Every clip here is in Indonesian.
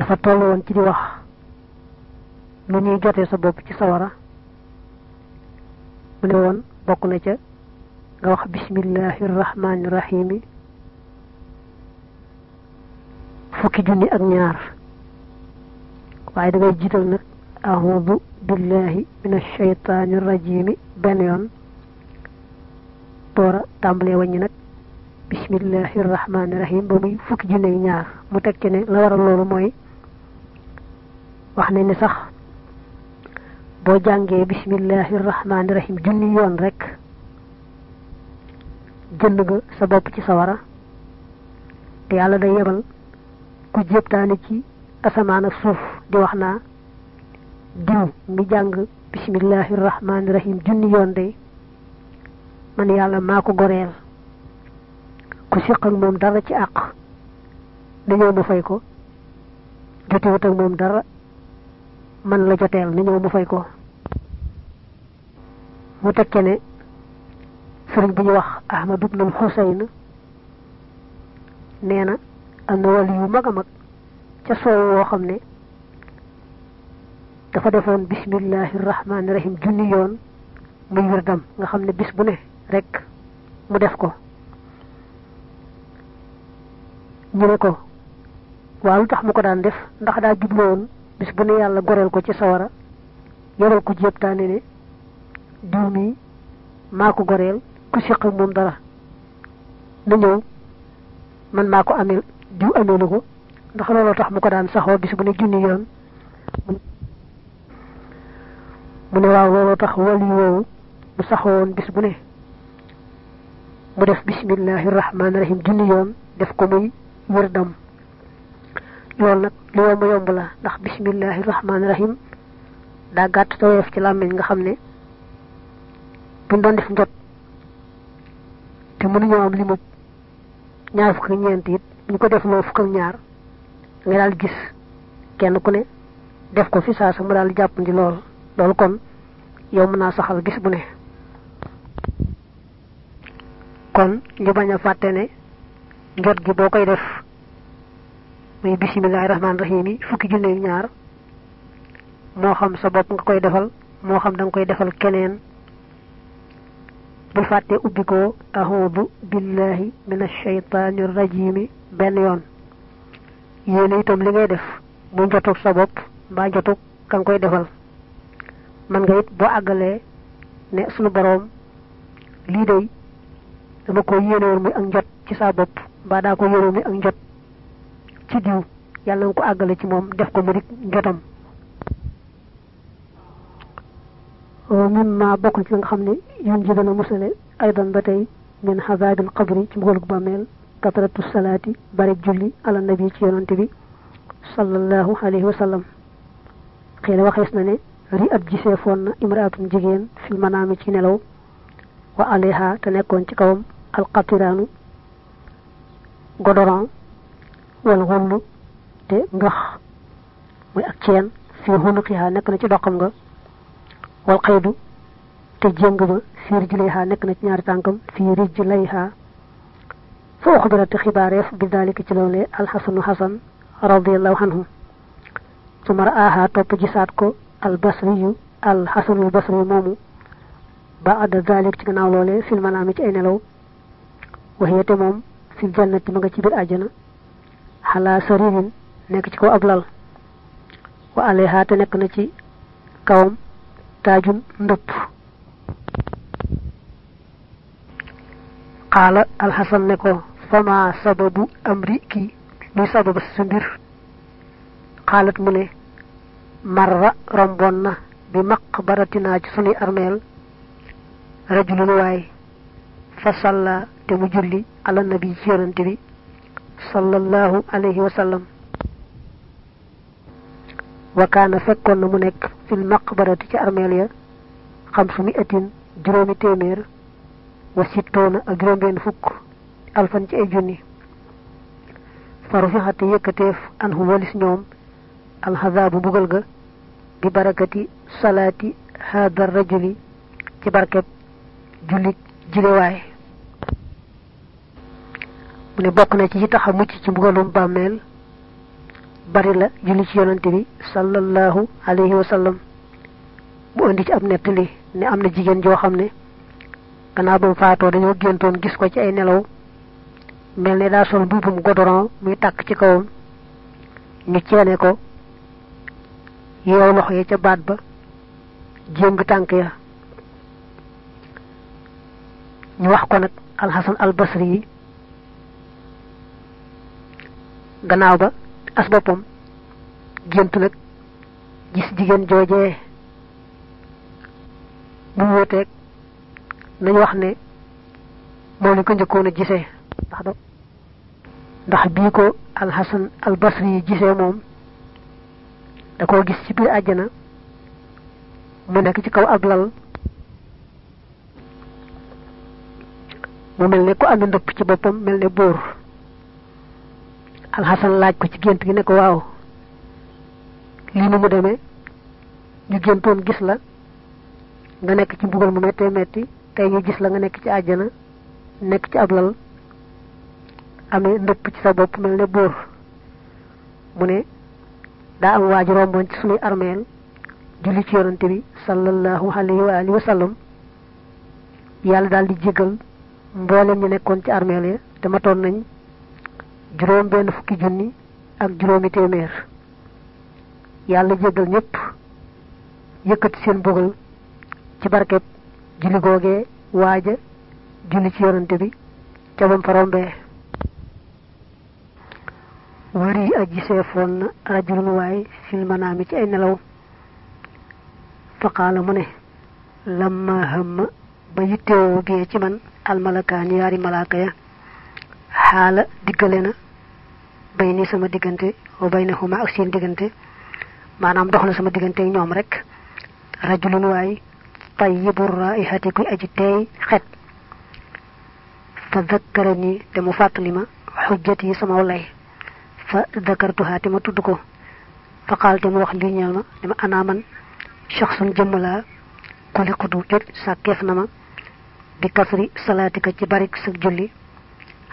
dafa toll woon ci di wax lu ñuy jotee sa bopp ci sawara mu ne woon bokk na ca nga wax bismillahi rahmani rahimi fukki junni ak ñaar waaye da ngay jiital nag billahi min ashaytani rajimi benn yoon doora tàmbalee wàññi nag bismillahi rahmani rahim ba muy fukki ak ñaar mu teg ci ne la waral loolu mooy wax nañ ne sax boo jàngee bismillahi rahmani rahim junni yoon rek jënd nga sa bopp ci sawara te yàlla day yebal ku jéptaane ci asamaan ak suuf di wax naa diw mi jàng bismillahi rahmani rahim junni yoon day man ko ku siq ak dara ci mu fay ko ak dara man la joteel na ñëw mu fay ko. Mu tekke ne sëriñ bu ñu wax ahmad ibn al xusayn nee na am na wàll yu mag mag ca soow woo xam ne dafa defoon bismillahi rahmaani rahim junni yoon muy wirdam nga xam ne bis bu ne rek mu def ko. Ñu ne ko waaw tax mu ko daan def? Ndax daa jublu bis bu ne yàlla goreel ko ci sawara yoral ko jéptaane ne diw mi maa ko goreel ku siq moom dara na ñëw man maa ko amee diw ameelu ko ndax looloo tax mu ko daan saxoo bis bu ne junni yoon. Mu ne waaw tax yu woowu mu saxoo woon bis bu ne mu def bismillahi rahmaani rahim junni yoon def ko muy wërdam loolu nag li yomb yomb la. Ndax bismillahi rahmaani rahim daa gàtt te woyof ci làmmiñ nga xam ne buñ doon def njot te mënuñoo am li mu ñaar fukk ñeent it ñu ko def loo fukk ñaar nga daal gis kenn ku ne def ko fi saa sa mu daal jàppandi lool. Loolu kon yow mën naa saxal bis bu ne. Kon ñu bañ a fàtte ne njot gi boo koy def muy bisimilahi rahmaani rahim fukki junne ñaar moo xam sa bopp nga koy defal moo xam da nga koy defal keneen bul fàtte ubbi ko ahudu billahi min ashaytaani rajimi benn yoon. Yéene itam li ngay def mu njotug sa bopp mbaa njotug ka nga koy defal. Man nga it ne sunu boroom lii day dama ko yéenewoon muy ak ci sa bopp mbaa daa ko muy ak ci diw yàlla nga ko àggale ci moom def ko mu dik njotam min ma bokk ci nga xam ne yun ji dana musale aydan ba tey min xazaabil qabri ci mbugalug bàmmeel kataratu salaati bari julli ala nabi ci yonante bi sallallahu alayhi wa sallam xëy waxees na ne ri ab gisee foon na imraatum jigéen fil manaami ci nelaw wa alayha te nekkoon ci kawam alqatiraanu godoron والغل تي دوخ موي اك تين في هنقها نك نتي دوخم غا والقيد تي جنگ با في رجليها نك نتي نيار تانكم في رجليها فأخبرت خباره بذلك تلولي الحسن حسن رضي الله عنه ثم رآها توب جساتكو البصري الحسن البصري مومو بعد ذلك تناولولي في المنام تأين لو وهي تموم في الجنة مغتي بالأجنة xalaa saririn nekk ci kaw ab wa alayha te nekk na ci kawam taajun ndëpp. Qaala alxasan ne ko fama sababu amri ki luy sababa sa mbir? Xaalat marra romboon na bi maqbaratinaa ci sunuy armeel. Rajulun waay fa te mu julli ala nabi ci bi صلى الله عليه وسلم وكان فكون منك في المقبرة في أرميليا خمسمائة جرومي تيمير وستون أجرومين فك ألفاً جوني فرفعت يكتف أنه والس نوم الهذاب بغلغ ببركة صلاة هذا الرجل تبركة جلد جلواي mu ne bokk na ci yi tax a mucc ci mbugalum bàmmeel bari la julli ci yonante bi sallallahu alayhi wa sallam. Mu andi ci ab nettali ne am na jigéen joo xam ne gannaaw ba mu faatoo dañoo géntoon gis ko ci ay nelaw mel ne daa sol buubum godoron muy tàkk ci kawam ñu ceene ko yeew loxo ya ca baat ba jéng tànk ya. Ñu wax ko nag alxasan albasri yi gannaaw ba as boppam gént nag gis jigéen joojee mu wóoteeg nañ wax ne moom lañ ko njëkkoon a gisee. Ndax da ndax bii ko albasri gisee moom da koo gis ci biir àjjana mu nekk ci kaw ab lal mu mel ne ku ndëpp ci boppam mel ne buur alxasan laaj ko ci gént gi ne ko waaw lii nu mu demee? Ñu géntoon gis la nga nekk ci mbugal mu mettee metti tey ñu gis la nga nekk ci àjjana nekk ci ab lal amee ndëpp ci sa bopp mel ne mu ne daa am romboon ci sunuy armeel julli ci yonante bi sallallahu alayhi wa alihi wa sallam. Yàlla daal di jégal ñu nekkoon ci armeel ya te matoon nañ juróom benn fukki junni ak juróomi téeméer. Yàlla jégal ñëpp yëkkati seen bugal ci barkeb julli googee waaja julli ci yonante bi ca bam fa rombee. Wari aji seefoon na rajulun waay fil manaami ci ay nelaw. Faqaala mu ne lamma hamma ba yittewoo bee ci man almalakaani yaari malaaka ya xaala diggale na bay ni sama diggante wa bay na xuma ak seen diggante. Maanaam dox na sama diggante ñoom rek. Rajulun waay tayyibu raihati kuy aji teey xet. Fa dakkarani te mu fàttali ma xujjat yi sama lay. Fa dakartuha te ma tudd ko. Fa qaal te mu wax li ñeel ma dama ana man shaxsun jëmm laa jot sàkkeef na ma. Bi kasri salaatika ci barik sa julli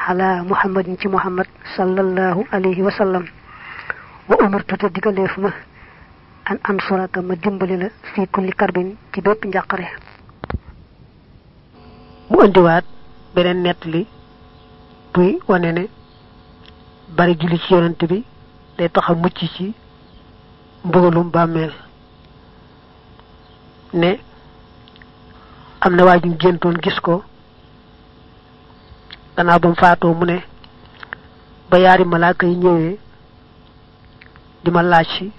ala muhammadin ci muhammad sallallahu alayhi wa sallam. Wa umirtu te digaleef an ansuraka ma dimbali la fi kulli karbin ci bépp njàqare. Mu indiwaat beneen nettali bari julli ci yonent bi day tax a mucc ci mbugalum bàmmeel. Ne am na waa ju géntoon gis ko gannaaw ba mu faatoo mu ne ba yaari malaaka yi ñëwee di ma laaj si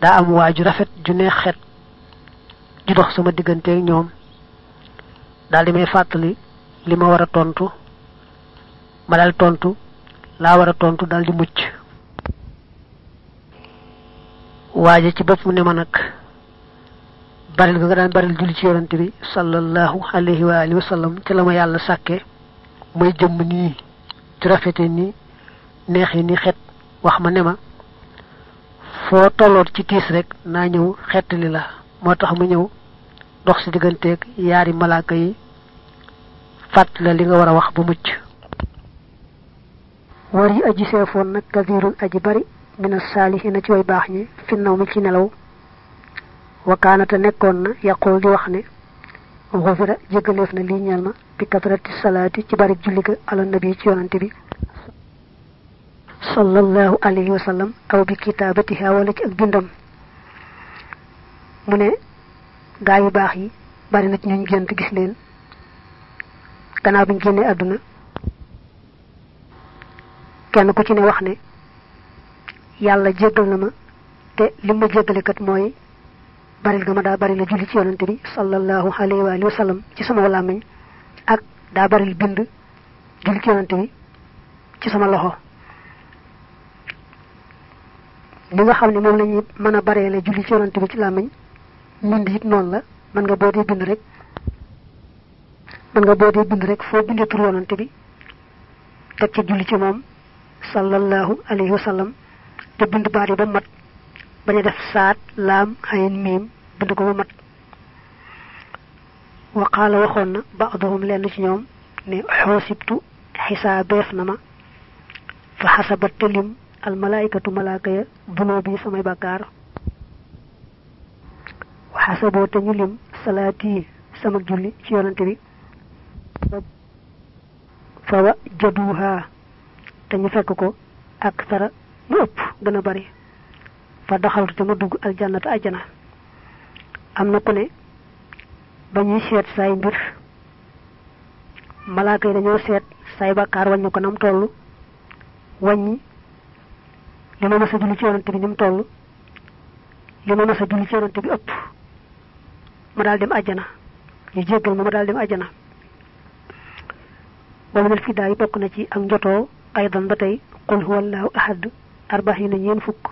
daa am waa ju rafet ju neex xet ju dox sama digganteeg ñoom daal di may fàttali li ma war a tontu. Ma daal tontu laa war tontu daal di mucc. Waaje ci bopp mu ne ma nag baril nga daan baril julli ci yonante bi sallallahu alayhi wa alihi wa sallam ci la ma yàlla may jëmm nii ci rafete nii neexi ni xet wax ma ne ma foo tolloot ci tiis rek naa ñëw xettali la. Moo tax mu ñëw dox si digganteeg yaari malaaka yi fàtt la li nga war a wax ba mucc. War yi aji seefoon nag kathirun aji bari mina saalihina ci way baax ñi finnaw mi ci nelaw. Wakaanata nekkoon na yaqul di wax ne xufira jégaleef na lii ñeel ma bi kasrati salaati ci bari julli ga ala nabi ci yonante bi sallallahu alayhi wa sallam aw bi kitaabatiha wala ci ak bindam. mu ne gaa yu baax yi bari na ci ñuñ gént gis leen. gannaaw bi ñu génnee kenn ku ci ne wax ne yàlla jéggal na ma te li ma kat mooy baril gama daa bari la julli ci yonante bi sallallahu alayhi wa alihi wa sallam ci sama làmmiñ ak daa baril bind julli ci yonante bi ci sama loxo li nga xam ne moom la ñuy mën a la julli ci yonante bi ci làmmiñ mbind it noonu la mën nga boo dee bind rek mën nga boo dee bind rek foo bindee tur yonante bi teg ci julli ci moom sallallahu alayhi wa sallam te bind baat yi ba mat bañ def saat laam xayin miim bind ko mat waqaala waxoon na baaduhum lenn ci ñoom ne xoosibtu xisaabeef na ma fa xasabat te lim al malaikatu malaaka ya dunoo bi samay bàkkaar waxasaboo te ñu lim salaati sama julli ci yonante bi fa wa jaduha te ñu fekk ko ak tara mu ëpp gën a bari fa daxaltu te ma dugg aljannata ajjana. Am na ku ne ba seet say mbir malaaka yi dañoo seet say bakkaar wàññi ko nam toll wàññi li ma mës a julli ci yonante bi ni mu toll li ma mës julli ci yonante bi ëpp ma daal dem ajjana. Ñu jéggal ma ma daal dem ajjana. Wa minal fidaa yi bokk na ci ak njotoo aydan ba tey qul huwallahu ahad arbaxina ñeen fukk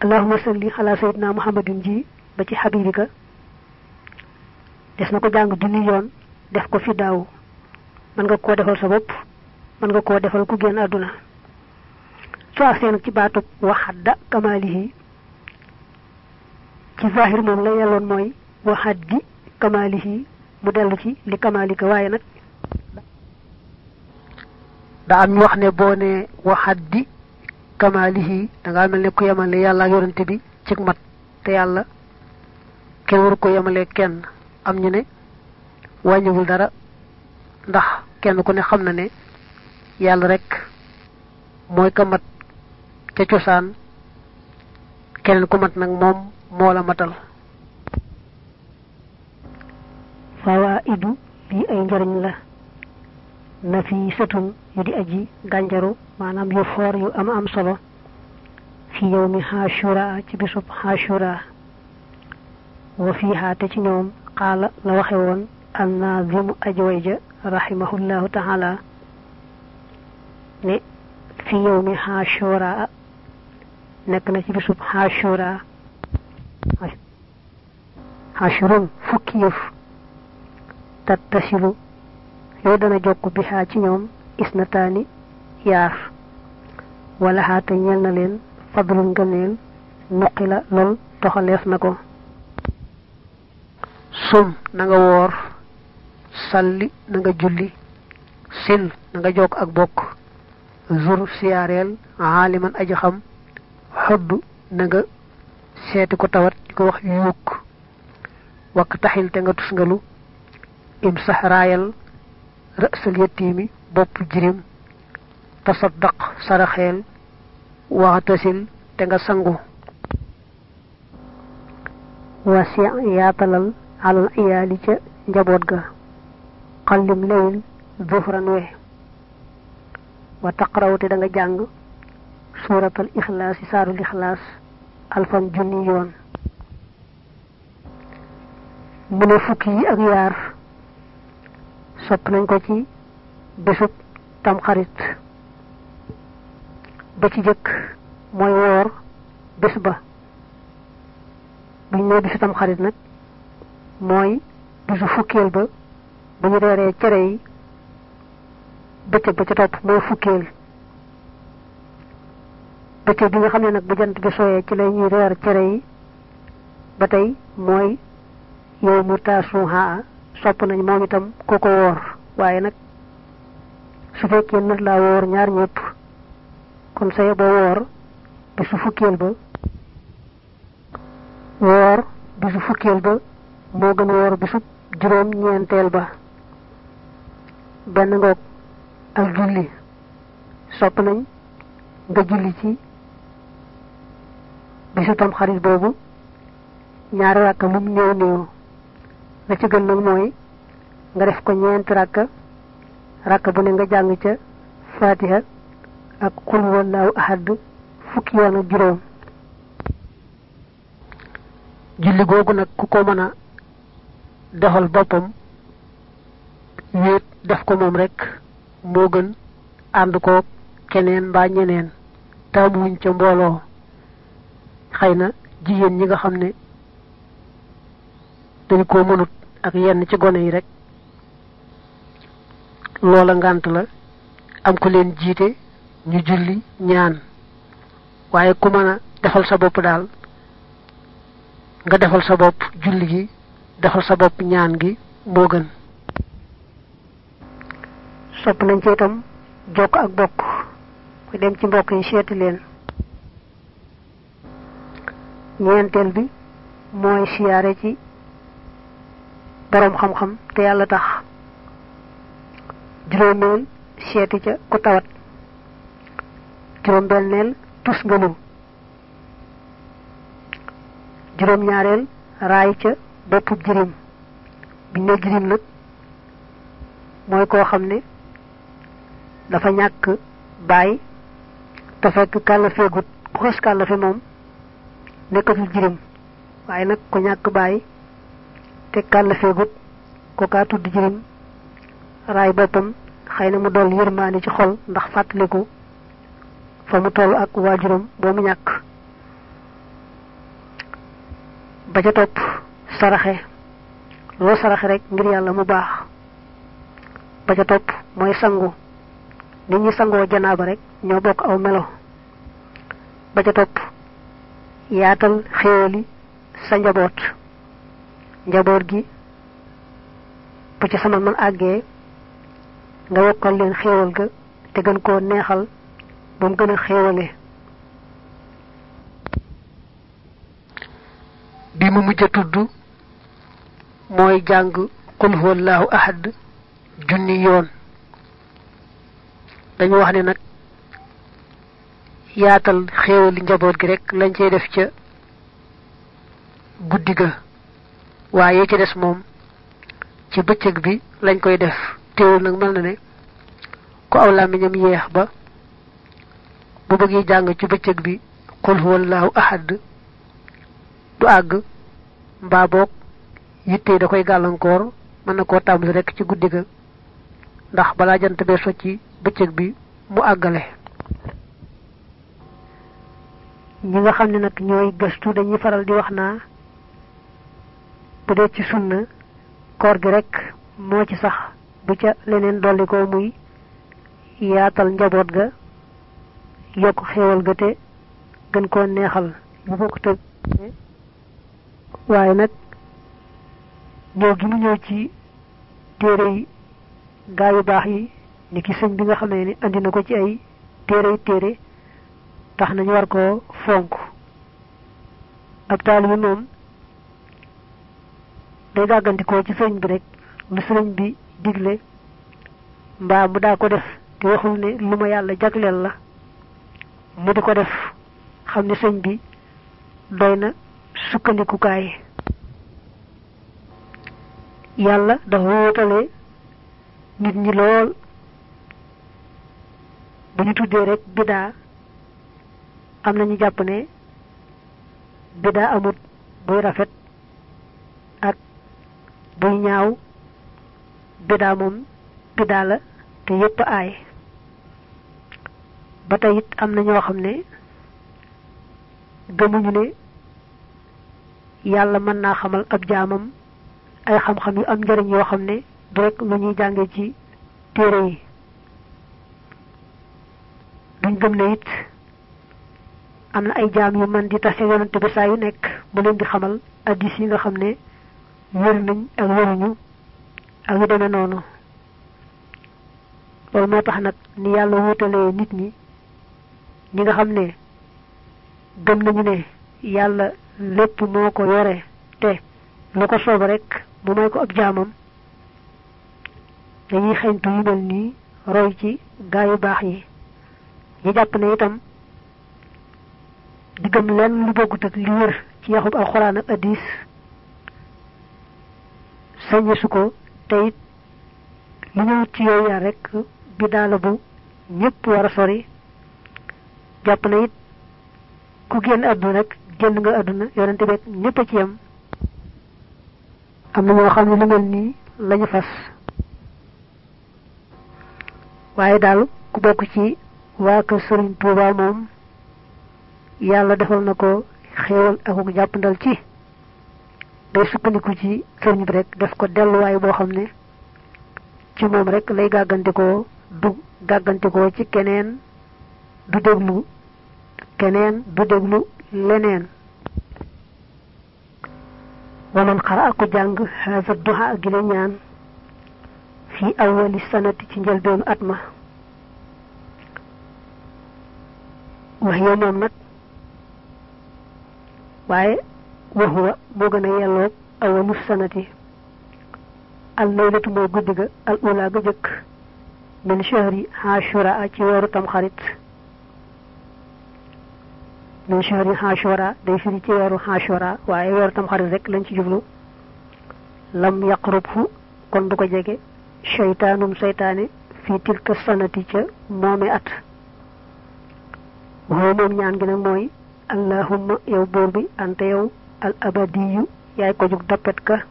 allahumma salli ala sayidina muhammadin ji ba habibika. Des na ko jàng junni yoon def ko fi daaw. Mën nga koo defal sa bopp mën nga koo defal ku génn àdduna. Soo agsee nag ci baatub waxadda kamaalihi ci li kamaalika. Waaye nag da am kamaalihi da ngaa mel ne ku yemale yàlla ak yorante bi ci mat te yàlla kenn waru ko yemale kenn. Am ñu ne wàññiwul dara ndax kenn ku ne xam na ne yàlla rek mooy ka mat ca cosaan. Keneen ku mat nag moom moo la matal. Fawaidu bi ay njariñ la. Nafisatun yu di aji gànjaru maanaam yu foor yu am am solo fi yawmi hashura ci bisub hashura wa fiha te ci ñoom qaala la waxe woon annaazimu ajwayja rahimahullahu taala ne fi yawmi hashura nekk na ci bisub hashura hashurun fukki yëf tattasilu yow dana jokk bi xaa ci ñoom isnataani yaar. wala xaate ñeel na leen fadlun ngëneel nuqi la lool toxaleef na ko. sum na nga woor. salli na nga julli. sil na nga jokk ak bokk. zur siyaareel aaliman aji xam. xodd na nga seeti ko tawat di ko wax yuuk. wakk taxil te nga raayal yettiimi bopp jirim tasaddaq saraxeel waxtasil te nga sangu. Wasi yaatalal alal iyaali ca njaboot ga. Xallim leyl zuhran we. Wa taqraw te da nga jàng suuratal ixlaas yi saarul ixlaas alfan junni yoon. Mu ne fukki ak nañ ko ci bésub tamxarit ba ci jëkk mooy woor bés ba. Buñ nee bisu tamxarit nag mooy bisu fukkeel ba bu ñu reeree cere yi bëccëg ba ca topp mooy fukkeel. Bëccëg bi nga xam ne nag bu jant bi sooyee ci la ñuy reer cere yi ba tey mooy yow mu taasuha sopp nañ moom itam ku ko woor. Waaye nag su fekkee nat laa woor ñaar ñëpp. Kon say ba woor bisu fukkeel ba woor bisu fukkeel ba moo gën woor bisu juróom ñeenteel ba. Benn ngoog ak julli sopp nañ nga julli ci bisu tam xarit boobu ñaari rakka lum néew néew la ci gën nag mooy nga def ko ñeenti rakka rakka bu ne nga jàng ca fatiha ak qul wallahu ahad fukki yoon ak juróom. Julli googu nag ku ko mën defal boppam def ko rek gën ko keneen mbaa ñeneen. Taamuwuñ ca mbooloo. Xëy na ñi nga dañ mënut ak yenn ci gone yi rek loola ngànt la am ko leen jiite ñu julli ñaan. Waaye ku mën a defal sa bopp daal nga defal sa bopp julli gi defal sa bopp ñaan gi moo gën. Sopp nañ ci itam jokk ak bokk ku dem ci mbokk yi seeti leen. Ñeenteel bi mooy siyaare ci borom xam-xam te yàlla tax juróomeel seeti ca ku tawat. Juróom benneel tus ngënu juróom ñaareel raay ca boppub jirim. Biñ ne jirim nag mooy koo xam ne dafa ñàkk baay te fekk kàllafeegut ku xës kàllafe moom nekkatul jirim. Waaye nag ku ñàkk baay te kàllafeegut ko kaa tudd jirim raay boppam xëy na mu dool yërmaane ci xol ndax fàttaliku fa mu toll ak waajuram boo mu ñàkk. Ba ca topp saraxe. Loo saraxe rek ngir yàlla mu baax. Ba ca topp mooy sangu. Nit ñi sangoo janaaba rek ñoo bokk aw melo. Ba ca topp yaatal sa njaboot. Njaboot gi bu ci sama man àggee nga yokkal leen xéewal ga te gën koo neexal ba mu gën a xéewale. Bi mu mujj tudd mooy jàng qul huwallahu ahad junni yoon. Dañu wax ne nag yaatal xéewali njaboot gi rek lañ cey def ca guddi ga. Waaye ci des moom ci bëccëg bi lañ koy def teewul nag mel na ne ku aw làmmiñam yeex ba bu bëggee jàng ci bëccëg bi qul huwallahu ahad du àgg mbaa boog yitte da koy gàllankoor mën na koo tàmbali rek ci guddi ga ndax balaa jant bee socci bëccëg bi mu àggale. Ñi nga xam ne nag ñooy gëstu dañuy faral di wax naa bu dee ci sunna koor gi rek moo ci sax bu ca leneen dolli ko muy yaatal njaboot ga yokk xéewal ga te gën koo neexal bu bokk te waaye nag ñëw gi mu ñëw ci téere yi gaa yu baax yi ni ki sëñ bi nga xamee ni andi na ko ci ay téere téere tax nañu war koo fonk ab taalibe moom day gàggandikoo ci sëñ bi rek lu sëriñ bi digle mbaa mu daa ko def te waxul ne lu ma yàlla jagleel la mu di ko def xam sëñ bi doy na sukkandikukaay. Yàlla dafa wóotale nit ñi lool. Bu ñu tuddee rek bidaa am nañu jàpp ne bidaa amut buy rafet ak buy ñaaw bidaa moom bidaa la te yépp aay. Ba tey it am na ñoo xam ne ne yàlla mën naa xamal ab jaamam ay xam-xam yu am njëriñ yoo xam ne du rek lu ñuy ci téere yi. Duñ gëm ne it am na ay jaam yu man di tase yonante bi saa yu nekk mu leen di xamal addis yi nga xam ne wér nañ ak ak yu demee noonu. Loolu moo tax nag ni yàlla wutalee nit ñi ñi nga xam ne gëm nañu ne yàlla lépp moo ko yore te lu ko soob rek mu may ko ab jaamam dañuy xeñtu yu mel nii roy ci gaa yu baax yi. Ñu jàpp ne itam di gëm leen lu ak li wér ci yaxub alxuraan ak addis sañesu ko te it lu ñëwut ci yooyu yaa rek bi daala bu ñëpp war a sori. Jàpp na it ku génn àdduna rek génn nga àdduna yonente beeg ñëpp a ci yam am na ñoo xam ne lu mel nii lañu fas. Waaye daal ku bokk ci waa kër Sëriñ Tuuba moom yàlla defal na ko xéewal akuk jàppandal ci day sukkandiku ci sëriñ bi rek def ko delluwaay boo xam ne ci moom rek lay gàggantikoo du gàggantikoo ci keneen du déglu keneen du déglu leneen. Waman xara aku jàng haza duha gi la ñaan fi awali sanati ci njëlbeenu at ma. Wax yow moom nag waaye jëkk min shahri ashura ci weeru tam xarit min shahri ashura day firi ci weeru ashura waaye weeru tam xarit rek lañ ci jublu lam yaqrubhu kon du ko jege shaytaanum seytaane fi tilka sanati ca moome at waxoo moom ñaan gi nag mooy allahumma yow buur bi ante yow الأبدي ياي كو جوك دابت كا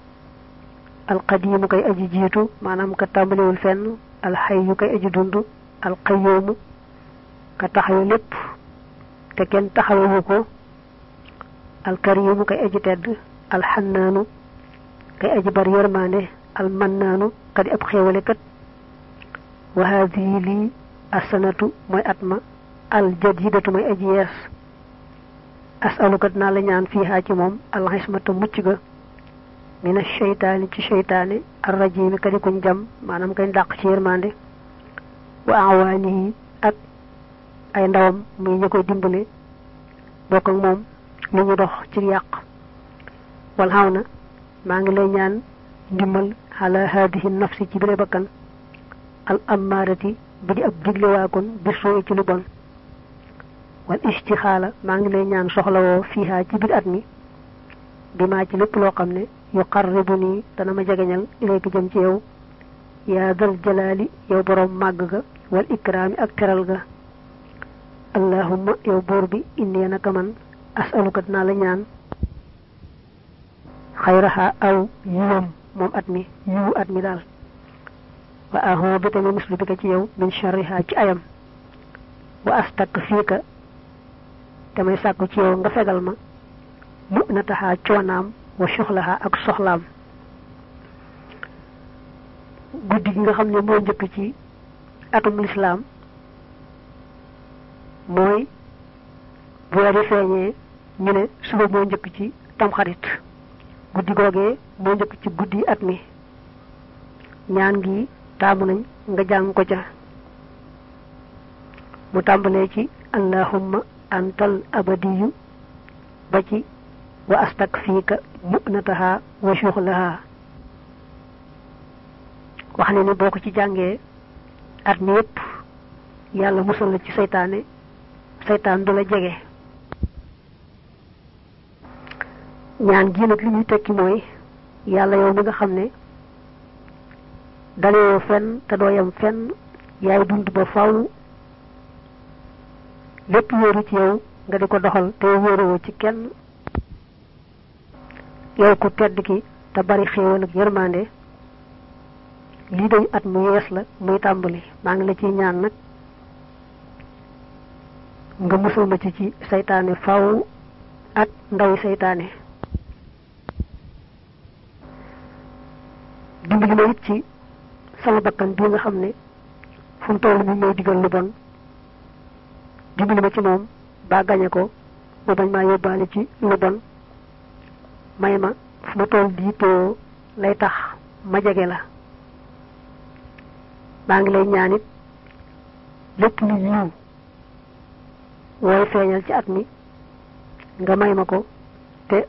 القديم كاي أجي جيتو مانام كا تامبلي ول فن الحي كاي أجي دوندو القيوم كا تخاوي ليب تا كين تخاوي كو الكريم كاي أجي تيد الحنان كاي أجي بار يرماني المنان قد اب خيولكت وهذه لي السنة موي اتما الجديده موي أجي يس asalukat naa la ñaan fiihaa ci moom al xismata mucc ga mina sheytaani ci arrajimi ka di kuñ jam maanaam kañ dàq ci yërmande wa awaanihi ak ay ndawam muy ñu koy dimbale bokk ak moom lu ñu dox ci yàq wal xaw na maa ngi lay ñaan ala haadihi nafsi ci bile bakkan al ammaarati bi di ab diglewaakoon bi soo ci lu bon والاستخالة مانغ لي نيان سوخلاو فيها تي بيت بما تي لب لو يقربني دا نما جاغنال ليك جيم تي يا ذا الجلال يا بروم ماغا والاكرام اك ترال اللهم يا بربي اني أنا كمان اسالك نالا نيان خيرها أو يوم مم اتمي يو اتمي دال واهو بتمي مسلو بك من شرها تي أيام te may sàkku ci yow nga fegal ma. Mu na taxaa coonaam wa soxlaha ak soxlaam guddi gi nga xam ne moo njëkk ci atum lislaam mooy bu weer feeñee ñu ne suba moo njëkk ci tamxarit guddi googee moo njëkk ci guddi at mi. Ñaan gi taamu nañ nga jàng ko ca. Mu tàmbalee ci allahumma antal abadiyu ba ci wa astakfiika mu'nataha wa shuxlaha wax ne ni boo ko ci jàngee at mi yépp yàlla musal la ci seytaane seytaan du la jege. Ñaan gi nag li muy tekki mooy yàlla yow nga xam ne fenn te doo yem fenn yaay dund ba lépp wóoru ci yow nga di ko doxal te wóoruwoo ci kenn. Yow ku tedd ki te bari xéewal ak yërmande lii day at mu yees la muy tàmbali. Maa ngi la ciy ñaan nag nga musal ma ci ci seytaane faw ak ndawi seytaane. Dimbali ma it ci sama bakkan bii nga xam fu mu toll may digal lu bon dimbali ma ci moom ba gañe ko ma bañ maa yóbbaale ci lu bon. May ma fu ma toll diitoo lay tax ma jege la. Maa ngi lay ñaanit lépp lu yiw wooy feeñal ci at mi nga may ma ko te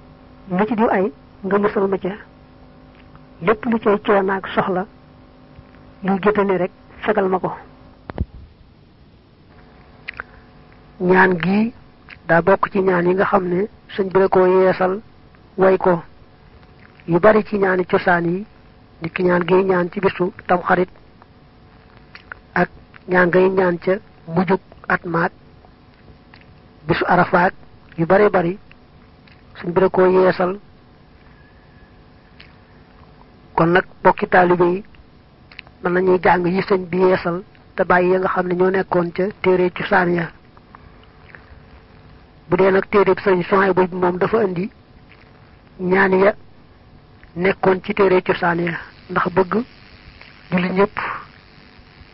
lu ci diw ay nga musal ma ca. Lépp lu cay coonaak soxla lu gétane rek fegal ma ko ñaan gi daa bokk ci ñaan yi nga xam ne sëñ bi ko yeesal way ko. Yu bari ci ñaani cosaan yi nit ki ñaan ngay ñaan ci bisu tam xarit ak ñaan ngay ñaan mujjug at maag bisu arafaak yu bare bari sëñ bi ko yeesal. Kon nag bokki taalibe yi mën nañuy jàng yi sëñ bi yeesal te bàyyi ya nga ñoo ya bu dee nag téere sëriñ soxay bu moom dafa indi ñaan ya nekkoon ci téere cosaan ya ndax bëgg julli ñëpp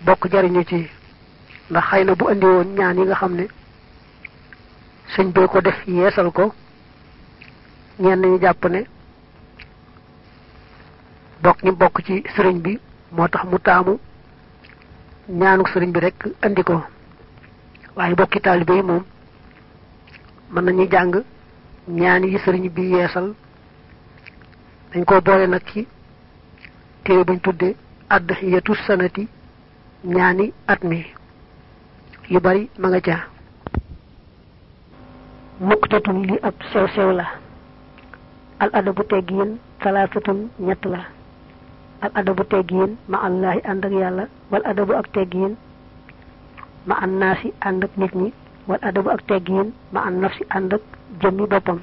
bokk jariñu ci. Ndax xëy na bu andi woon ñaan yi nga xam ne sëñ bee ko def yeesal ko ñenn ñi jàpp ne bokk ñi bokk ci sëriñ bi moo tax mu taamu ñaanu sëriñ bi rek andi ko. Waaye bokki taalibe yi moom mën nañu jàng ñaan yi sëriñ bi yeesal. dañ ko boole nag ci téere bañ tudde adhiyatu sanati ñaani at mi. Yu bari ma nga muktatun li ab sew al adabu teggiin talaasatun ñett la. Al adabu teggiin ma allahi ànd ak yàlla wal adabu ak teggiin ma an naasi ànd ak nit wal adabu ak teggiin ma an nafsi ànd ak jëmmi boppam.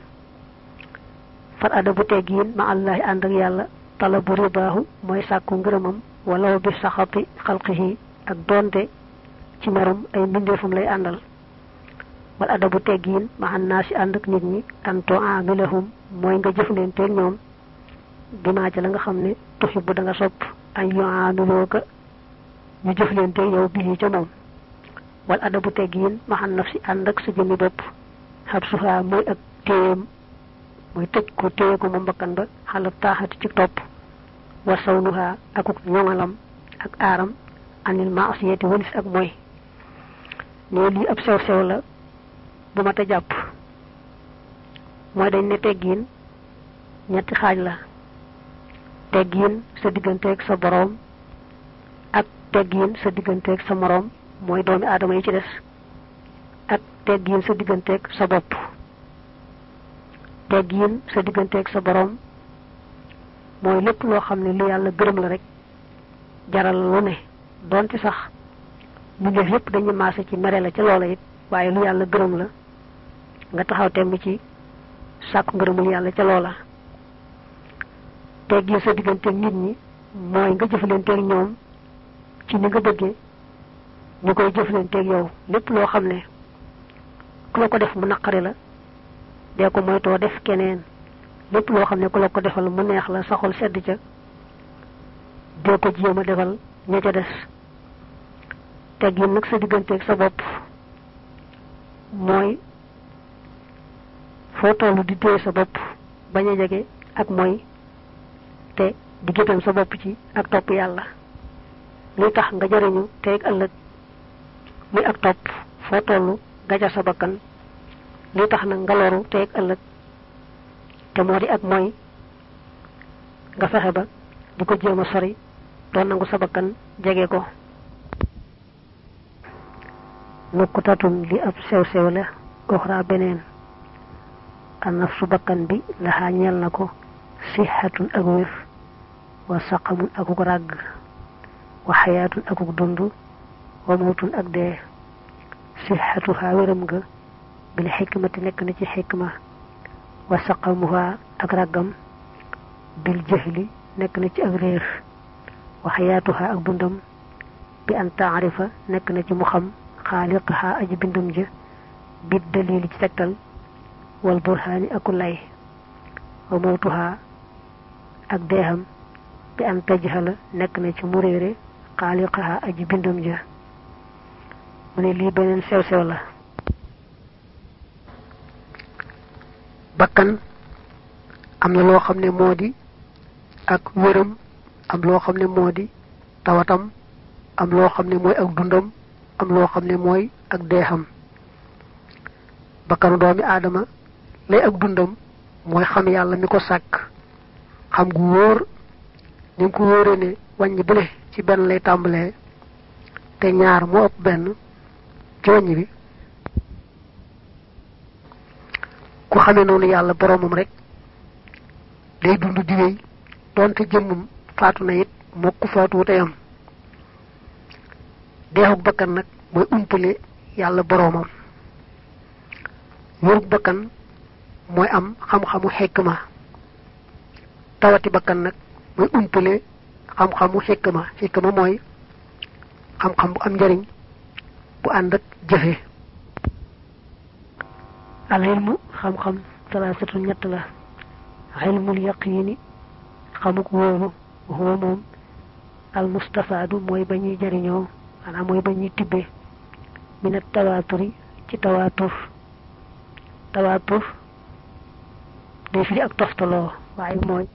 Fal adabu teggiin ma allahi ànd ak yàlla talabu ridaahu mooy sàkku ngërëmam walaw bi saxati xalqihi ak doonte ci merum ay mbindeefam lay àndal. Wal adabu teggiin ma an naasi ànd ak nit ñi anto amilahum mooy nga jëflanteeg ñoom. Bimaa ca la nga xam tuxibu da nga sopp ay yu amiloo ka ñu jëflanteeg yow moom wal adabu teggiin ma an nafsi ànd ak sa jëmmi bopp xab suxaa mooy ak téyeem mooy tëj ko téye ko moom bakkan ba xala taaxati ci topp wa sawnuha akuk ñoŋalam ak aaram anil maasiyati walis ak mooy ne lii ab sew sew la bu ma ta jàpp. Mooy dañ ne teggiin ñetti xaaj la. Teggiin sa digganteeg sa boroom ak teggiin sa digganteeg sa moroom mooy doomi aadama yi ci des ak teggiin sa digganteeg sa bopp. Teggiin sa digganteeg sa boroom mooy lépp loo xam ne lu yàlla gërëm la rek jaral lu ne. Doonte sax mu def yépp dañuy maase ci mere la ca loola it waaye lu yàlla gërëm la nga taxaw temm ci sàkku ngërëmul yàlla ca loola. Teggiin sa digganteeg nit ñi mooy nga jëflanteeg ñoom ci ni nga bëggee ñu koy jëflanteeg yow lépp loo xam ne ku la ko def mu naqari la dee ko moytoo def keneen. Lépp loo xam ne ku la ko defal mu neex la saxul sedd ca dee ko jéem defal ña ca des. Teggin nag sa digganteeg sa bopp mooy foo tollu di téye sa bopp bañ a jege ak mooy te di gétam sa bopp ci ak topp yàlla. Luy tax nga jariñu te ak ëllëg muy ak topp foo tollu gaja sa bakkan. Luy tax nag nga loru te ak ëllëg. Te moo di ak mooy nga fexe ba di ko jéem a sori doon nangu sa bakkan ko. Nukkutatun li ab sew sew la bakkan bi laxaa ñeel na ko sixatun ak wér wa saqamun wa xayaatun akuk dund wa mawtun ak dee sixatuha wéram nga bil xikmati nekk na ci xikma wa saqamuha ak ràggam bil jahli nekk na ci ak réer wa xayaatuha ak dundam bi an taarifa nekk na ci mu xam xaaliqaha aji bindum ja bit dalili ci tegtal wal burhaani aku lay wa mawtuha ak deexam bi an tajhala nekk na ci mu réere xaaliqaha aji bindum ja mu ne lii beneen sew sew la bakkan am na loo xam ne moo di ak wéram am loo xam ne moo di tawatam am loo xam ne mooy ak dundam am loo xam ne mooy ak deexam. Bakkanu doomi aadama lay ak dundam mooy xam yàlla mi ko sàkk. Xam gu wóor ni ko wóoree ne wàññi bu ne ci benn lay tàmbalee te ñaar moo ëpp benn ci wàññi bi. Ku xamee noonu yàlla boromam rek day dund di wéy doonte jëmmum faatu na it mokk faatu tey am. Deexuk bakkan boromam bakkan am xam-xamu xikma tawati bakkan nag mooy umpale xam-xamu xikma xikma mooy xam-xam bu am njariñ bu ànd ak jëfe al ilmu xam-xam salaasatu ñett la. Ilmul yaqiini xamuk wóolu huwa moom. Al mustafaadu mooy ba ñuy jariñoo maanaam mooy ba ñuy tibbe. Min at tawaaturi ci tawaatur tawaatur day firi ak toftaloo waaye mooy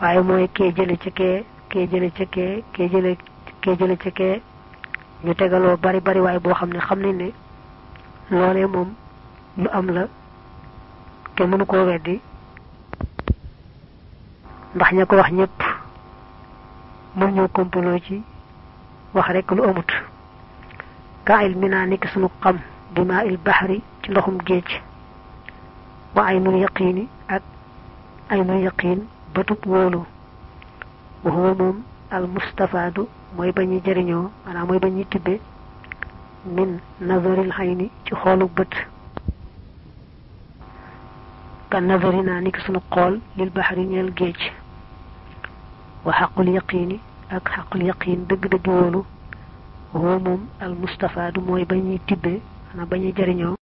waaye mooy kee jële ci kee kee jële ci kee kee jële kee jële ci kee ñu tegaloo bari bari waaye boo xam ne xam nañ ne loolee moom lu am la kenn mënu koo weddi ndax ña ko wax ñëpp mën ñoo kompaloo ci wax rek lu amut ka il mi naa nekk sunu xam bi maa il baxri ci ndoxum géej wa aynul yaqiini ak aynul yaqiin batub wóolu wa huwa moom al mustafaadu mooy ba ñuy jëriñoo maanaam mooy ba ñuy tibbe min nazaril xayni ci xoolu bët ka nazari naa ni ki sunu xool lil baxari ñeel géej wa xaqul yaqiini ak xaqul yaqiin dëgg-dëgg wóolu wa huwa moom al mustafaadu mooy ba ñuy tibbe maanaam ba ñuy jëriñoo